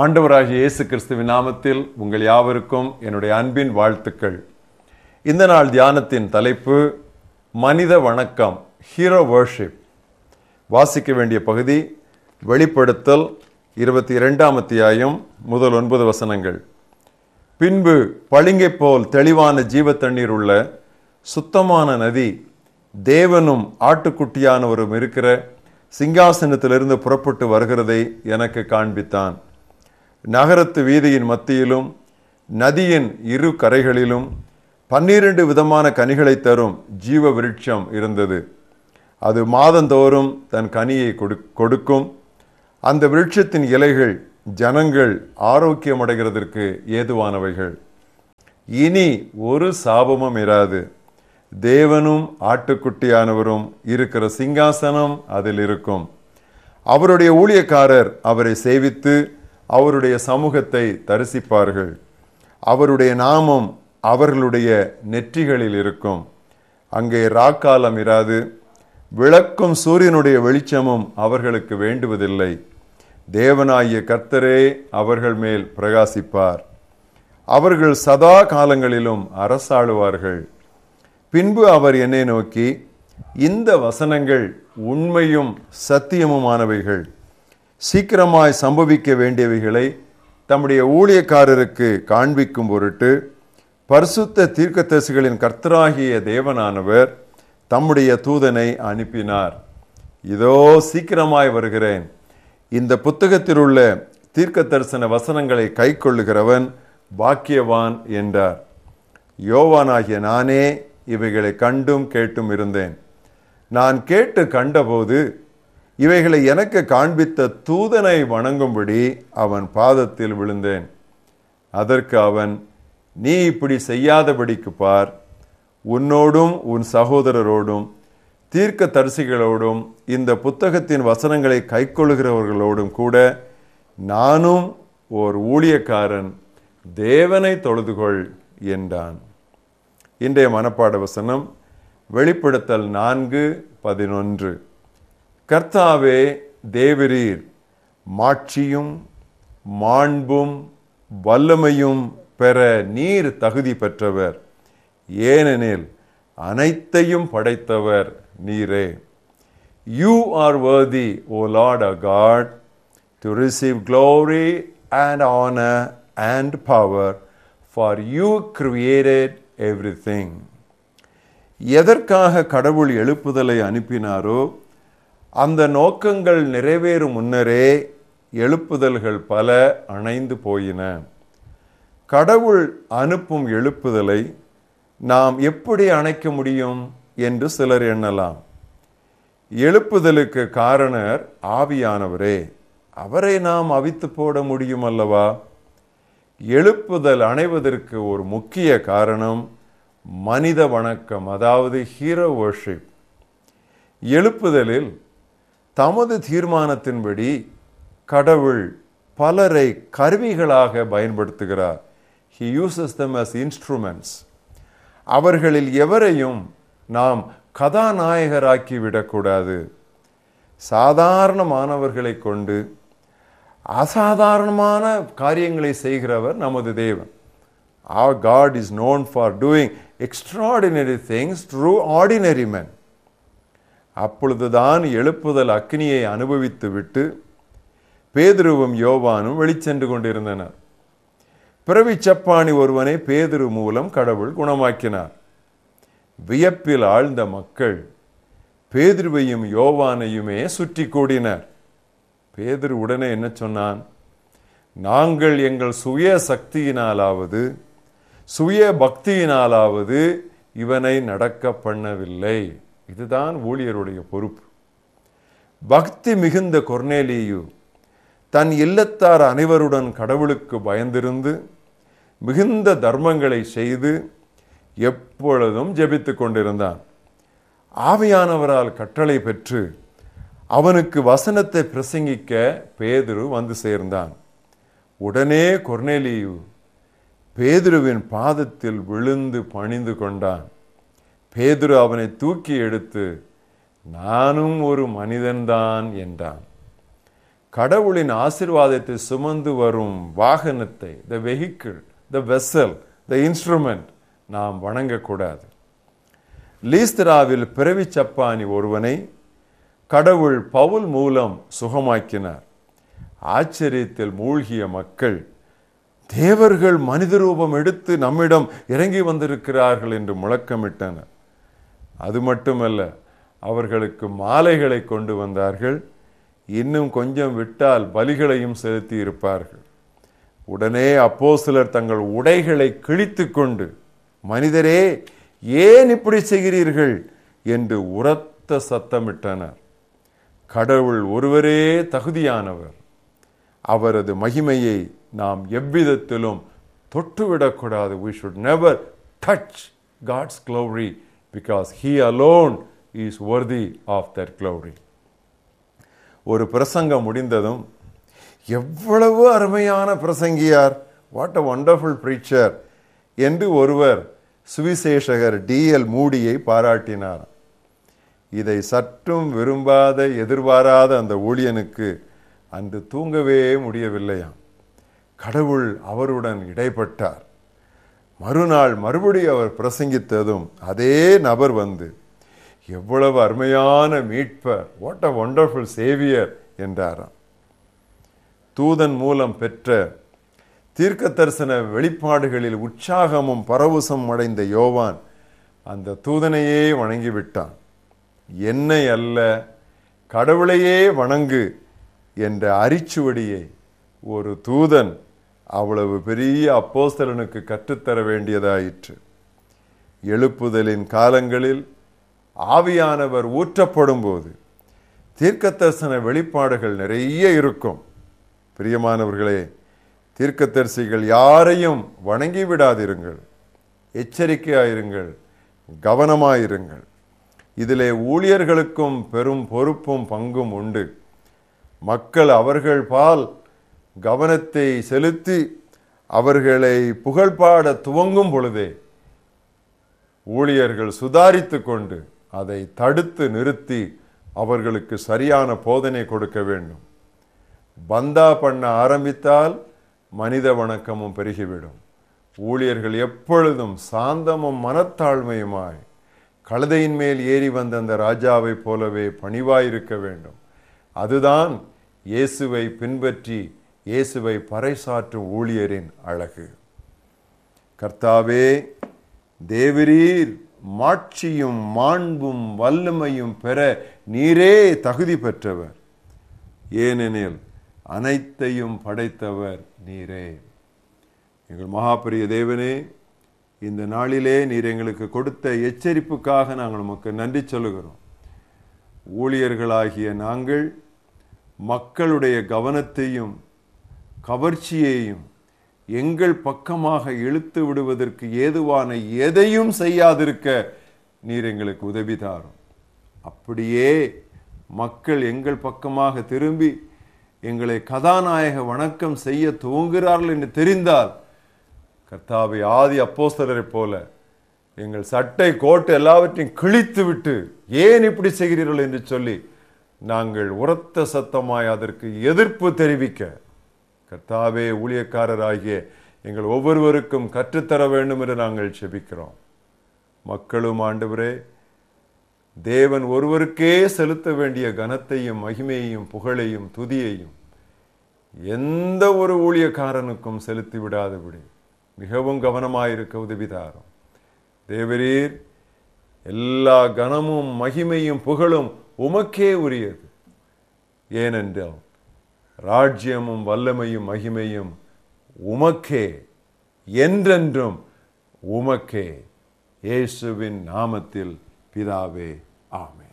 ஆண்டவராகிய இயேசு கிறிஸ்துவின் நாமத்தில் உங்கள் யாவருக்கும் என்னுடைய அன்பின் வாழ்த்துக்கள். இந்த நாள் தியானத்தின் தலைப்பு மனித வணக்கம் ஹீரோ வர்ஷிப். வாசிக்க வேண்டிய பகுதி வெளிப்படுத்தல் இருபத்தி இரண்டாம் அத்தியாயம் முதல் ஒன்பது வசனங்கள். பின்பு பளிங்கை போல் தெளிவான ஜீவ தண்ணீர் உள்ள சுத்தமான நதி தேவனும் ஆட்டுக்குட்டியானவரும் இருக்கிற சிங்காசனத்திலிருந்து புறப்பட்டு வருகிறதை எனக்கு காண்பித்தான். நகரத்து வீதியின் மத்தியிலும் நதியின் இரு கரைகளிலும் பன்னிரண்டு விதமான கனிகளை தரும் ஜீவ விருட்சம் இருந்தது. அது மாதந்தோறும் தன் கனியை கொடுக்கும். அந்த விருட்சத்தின் இலைகள் ஜனங்கள் ஆரோக்கியமடைகிறதற்கு ஏதுவானவைகள். இனி ஒரு சாபமும் இராது. தேவனும் ஆட்டுக்குட்டியானவரும் இருக்கிற சிங்காசனம் அதில் இருக்கும். அவருடைய ஊழியக்காரர் அவரை சேவித்து அவருடைய சமூகத்தை தரிசிப்பார்கள். அவருடைய நாமம் அவர்களுடைய நெற்றிகளில் இருக்கும். அங்கே ராக்காலம் இராது. விளக்கும் சூரியனுடைய வெளிச்சமும் அவர்களுக்கு வேண்டுவதில்லை. தேவனாகிய கர்த்தரே அவர்கள் மேல் பிரகாசிப்பார். அவர்கள் சதா காலங்களிலும் அரசாளுவார்கள். பின்பு அவர் என்னை நோக்கி இந்த வசனங்கள் உண்மையும் சத்தியமுமானவைகள். சீக்கிரமாய் சம்பவிக்க வேண்டியவைகளை தம்முடைய ஊழியக்காரருக்கு காண்பிக்கும் பொருட்டு பரிசுத்த தீர்க்கத்தரசுகளின் கர்த்தராகிய தேவனானவர் தம்முடைய தூதனை அனுப்பினார். இதோ சீக்கிரமாய் வருகிறேன். இந்த புத்தகத்தில் உள்ள தீர்க்க தரிசன வசனங்களை கைக்கொள்ளுகிறவன் பாக்கியவான் என்றார். யோவானாகிய நானே இவைகளை கண்டும் கேட்டும் இருந்தேன். நான் கேட்டு கண்டபோது இவைகளை எனக்கு காண்பித்த தூதனை வணங்கும்படி அவன் பாதத்தில் விழுந்தேன். அதற்கு அவன் நீ இப்படி செய்யாதபடிக்கு பார். உன்னோடும் உன் சகோதரரோடும் தீர்க்க தரிசிகளோடும் இந்த புத்தகத்தின் வசனங்களை கைக்கொள்கிறவர்களோடும் கூட நானும் ஓர் ஊழியக்காரன் தேவனை தொழுதுகொள் என்றான். இன்றைய மனப்பாட வசனம் வெளிப்படுத்தல் நான்கு பதினொன்று. கர்த்தாவே தேவரீர் மாட்சியும் மாண்பும் வல்லமையும் பெற நீர் தகுதி பெற்றவர். ஏனெனில் அனைத்தையும் படைத்தவர் நீரே. You are worthy O Lord a God to receive glory and honour and power for you you everything எதற்காக கடவுள் எழுப்புதலை அனுப்பினாரோ அந்த நோக்கங்கள் நிறைவேறும் முன்னரே எழுப்புதல்கள் பல அணைந்து போயின. கடவுள் அனுப்பும் எழுப்புதலை நாம் எப்படி அணைக்க முடியும் என்று சிலர் எண்ணலாம். எழுப்புதலுக்கு காரணர் ஆவியானவரே அவரை நாம் அவித்து போட முடியும் அல்லவா? எழுப்புதல் அணைவதற்கு ஒரு முக்கிய காரணம் மனித வணக்கம் அதாவது ஹீரோ வர்ஷிப் எழுப்புதலில் தமது தீர்மானத்தின்படி கடவுள் பலரை கருவிகளாக பயன்படுத்துகிறார். He uses them as instruments அவர்களில் எவரையும் நாம் கதாநாயகராக்கி விடக்கூடாது. சாதாரணமானவர்களை கொண்டு அசாதாரணமான காரியங்களை செய்கிறவர் நமது தேவன். Our God is known for doing extraordinary things through ordinary men அப்பொழுதுதான் எழுப்புதல் அக்னியை அனுபவித்து விட்டு பேதுருவும் யோவானும் வெளிச்சென்று கொண்டிருந்தனர். பிறவி சப்பாணி ஒருவனை பேதுரு மூலம் கடவுள் குணமாக்கினார். வியப்பில் ஆழ்ந்த மக்கள் பேதுருவையும் யோவானையுமே சுற்றி கூடினர். பேதுரு உடனே என்ன சொன்னான்? நாங்கள் எங்கள் சுய சக்தியினாலாவது சுய பக்தியினாலாவது இவனை நடக்க பண்ணவில்லை. இதுதான் ஊழியருடைய பொறுப்பு. பக்தி மிகுந்த கொர்னேலியு தன் இல்லத்தார் அனைவருடன் கடவுளுக்கு பயந்திருந்து மிகுந்த தர்மங்களை செய்து எப்பொழுதும் ஜெபித்து கொண்டிருந்தான். ஆவியானவரால் கட்டளை பெற்று அவனுக்கு வசனத்தை பிரசங்கிக்க பேதுரு வந்து சேர்ந்தான். உடனே கொர்னேலியு பேதுருவின் பாதத்தில் விழுந்து பணிந்து கொண்டான். பேதுரு அவனை தூக்கி எடுத்து நானும் ஒரு மனிதன்தான் என்றான். கடவுளின் ஆசிர்வாதத்தை சுமந்து வரும் வாகனத்தை the vehicle the vessel the instrument நாம் வணங்கக்கூடாது. லீஸ்திராவில் பிறவி சப்பானி ஒருவனை கடவுள் பவுல் மூலம் சுகமாக்கினார். ஆச்சரியத்தில் மூழ்கிய மக்கள் தேவர்கள் மனித ரூபம் எடுத்து நம்மிடம் இறங்கி வந்திருக்கிறார்கள் என்று முழக்கமிட்டனர். அது மட்டுமல்ல அவர்களுக்கு மாலைகளை கொண்டு வந்தார்கள். இன்னும் கொஞ்சம் விட்டால் பலிகளையும் செலுத்தி இருப்பார்கள் உடனே அப்போ சிலர் தங்கள் உடைகளை கிழித்து கொண்டு மனிதரே ஏன் இப்படி செய்கிறீர்கள்? என்று உரத்த சத்தமிட்டனர். கடவுள் ஒருவரே தகுதியானவர். அவரது மகிமையை நாம் எவ்விதத்திலும் தொட்டுவிடக்கூடாது. We should never touch God's glory because he alone is worthy of that glory. ஒரு பிரசங்கம் முடிந்ததும் எவ்வளவு அருமையான பிரசங்கியார். வாட் அ வண்டர்ஃபுல் ப்ரீச்சர் என்று ஒருவர் சுவிசேஷகர் டிஎல் மூடியை பாராட்டினார். இதை சற்றும் விரும்பாத எதிர்பாராத அந்த ஊழியனுக்கு அன்று தூங்கவே முடியவில்லையாம். கடவுள் அவருடன் இடைப்பட்டார். மறுநாள் மறுபடி அவர் பிரசங்கித்ததும் அதே நபர் வந்து எவ்வளவு அருமையான மீட்பர் வாட் அ ஒண்டர்ஃபுல் சேவியர் என்றாராம். தூதன் மூலம் பெற்ற தீர்க்க தரிசன வெளிப்பாடுகளில் உற்சாகமும் பரவசம் அடைந்த யோவான் அந்த தூதனையே வணங்கிவிட்டான். என்னை அல்ல கடவுளையே வணங்கு என்ற அரிச்சுவடியை ஒரு தூதன் அவ்வளவு பெரிய அப்போஸ்தலனுக்கு கற்றுத்தர வேண்டியதாயிற்று. எழுப்புதலின் காலங்களில் ஆவியானவர் ஊற்றப்படும் போது தீர்க்கதரிசன வெளிப்பாடுகள் நிறைய இருக்கும். பிரியமானவர்களே தீர்க்கதரிசிகள் யாரையும் வணங்கி விடாதிருங்கள். எச்சரிக்கையாயிருங்கள். கவனமாயிருங்கள். இதிலே ஊழியர்களுக்கும் பெரும் பொறுப்பும் பங்கும் உண்டு. மக்கள் அவர்கள் பால் கவனத்தை செலுத்தி அவர்களை புகழ்பாட துவங்கும் பொழுதே ஊழியர்கள் சுதாரித்து கொண்டு அதை தடுத்து நிறுத்தி அவர்களுக்கு சரியான போதனை கொடுக்க வேண்டும். பந்தா பண்ண ஆரம்பித்தால் மனித வணக்கமும் பெருகிவிடும். ஊழியர்கள் எப்பொழுதும் சாந்தமும் மனத்தாழ்மையுமாய் கழுதையின் மேல் ஏறி வந்த அந்த ராஜாவைப் போலவே பணிவாயிருக்க வேண்டும். அதுதான் இயேசுவை பின்பற்றி இயேசுவை பறைசாற்றும் ஊழியரின் அழகு. கர்த்தாவே தேவரீர் மாட்சியும் மாண்பும் வல்லமையும் பெற நீரே தகுதி பெற்றவர். ஏனெனில் அனைத்தையும் படைத்தவர் நீரே. எங்கள் மகாபெரிய தேவனே இந்த நாளிலே நீர் எங்களுக்கு கொடுத்த எச்சரிப்புக்காக நாங்கள் உமக்கு நன்றி சொல்லுகிறோம். ஊழியர்களாகிய நாங்கள் மக்களுடைய கவனத்தையும் கவர்ச்சியையும் எங்கள் பக்கமாக இழுத்து விடுவதற்கு ஏதுவான எதையும் செய்யாதிருக்க நீர் எங்களுக்கு உதவி தாரும். அப்படியே மக்கள் எங்கள் பக்கமாக திரும்பி எங்களை கதாநாயக வணக்கம் செய்ய துவங்குகிறார்கள் என்று தெரிந்தால் கர்த்தாவை ஆதி அப்போஸ்தலரைப் போல எங்கள் சட்டை கோட்டு எல்லாவற்றையும் கிழித்து விட்டு ஏன் இப்படி செய்கிறீர்கள் என்று சொல்லி நாங்கள் உரத்த சத்தமாய் அதற்கு எதிர்ப்பு தெரிவிக்க கர்த்தாவே ஊழியக்காரராகிய எங்கள் ஒவ்வொருவருக்கும் கற்றுத்தர வேண்டும் என்று நாங்கள் செபிக்கிறோம். மக்களும் ஆண்டவரே தேவன் ஒருவருக்கே செலுத்த வேண்டிய கனத்தையும் மகிமையையும் புகழையும் துதியையும் எந்த ஒரு ஊழியக்காரனுக்கும் செலுத்தி விடாதபடி மிகவும் கவனமாயிருக்க உதவிதாரும். தேவரீர் எல்லா கனமும் மகிமையும் புகழும் உமக்கே உரியது. ஏனென்றால் ராஜ்யமும் வல்லமையும் மகிமையும் உமக்கே. என்றென்றும் உமக்கே. இயேசுவின் நாமத்தில் பிதாவே ஆமே